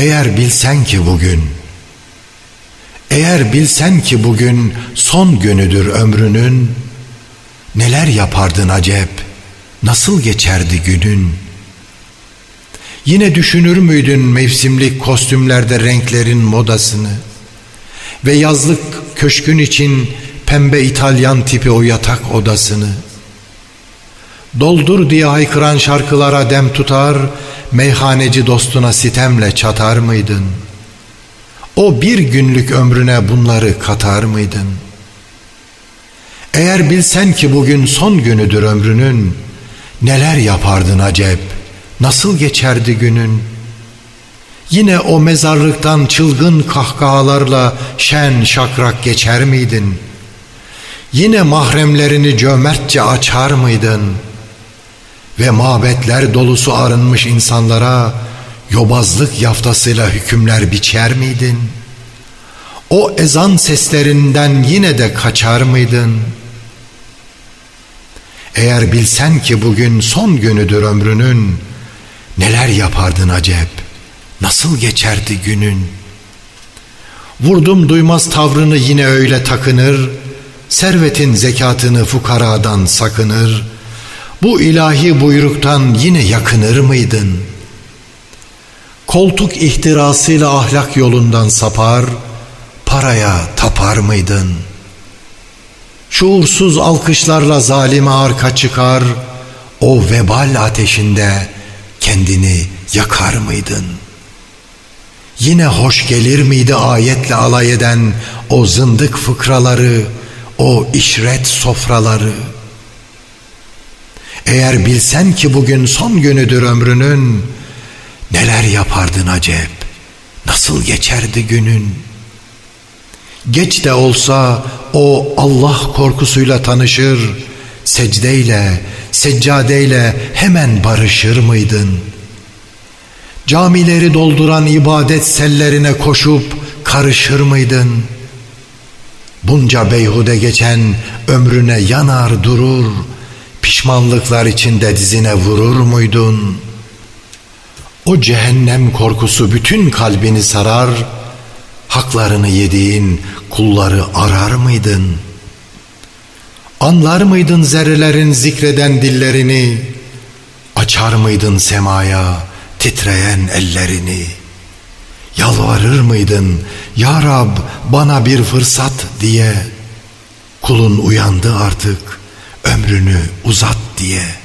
Eğer bilsen ki bugün, eğer bilsen ki bugün son günüdür ömrünün, neler yapardın acep, nasıl geçerdi günün? Yine düşünür müydün mevsimlik kostümlerde renklerin modasını ve yazlık köşkün için pembe İtalyan tipi o yatak odasını? Doldur diye haykıran şarkılara dem tutar, meyhaneci dostuna sitemle çatar mıydın? O bir günlük ömrüne bunları katar mıydın? Eğer bilsen ki bugün son günüdür ömrünün, neler yapardın acep, nasıl geçerdi günün? Yine o mezarlıktan çılgın kahkahalarla şen şakrak geçer miydin? Yine mahremlerini cömertçe açar mıydın?'' Ve mabetler dolusu arınmış insanlara yobazlık yaftasıyla hükümler biçer miydin? O ezan seslerinden yine de kaçar mıydın? Eğer bilsen ki bugün son günüdür ömrünün, neler yapardın acep, nasıl geçerdi günün? Vurdum duymaz tavrını yine öyle takınır, servetin zekatını fukaradan sakınır.'' Bu ilahi buyruktan yine yakınır mıydın? Koltuk ihtirasıyla ahlak yolundan sapar, paraya tapar mıydın? Şuursuz alkışlarla zalime arka çıkar, o vebal ateşinde kendini yakar mıydın? Yine hoş gelir miydi ayetle alay eden o zındık fıkraları, o işret sofraları?'' Eğer bilsen ki bugün son günüdür ömrünün, neler yapardın acep, nasıl geçerdi günün? Geç de olsa o Allah korkusuyla tanışır, secdeyle, seccadeyle hemen barışır mıydın? Camileri dolduran ibadet sellerine koşup karışır mıydın? Bunca beyhude geçen ömrüne yanar durur, pişmanlıklar içinde dizine vurur muydun? O cehennem korkusu bütün kalbini sarar, haklarını yediğin kulları arar mıydın? Anlar mıydın zerrelerin zikreden dillerini? Açar mıydın semaya titreyen ellerini? Yalvarır mıydın Ya Rab bana bir fırsat diye? Kulun uyandı artık ömrünü uzat diye.''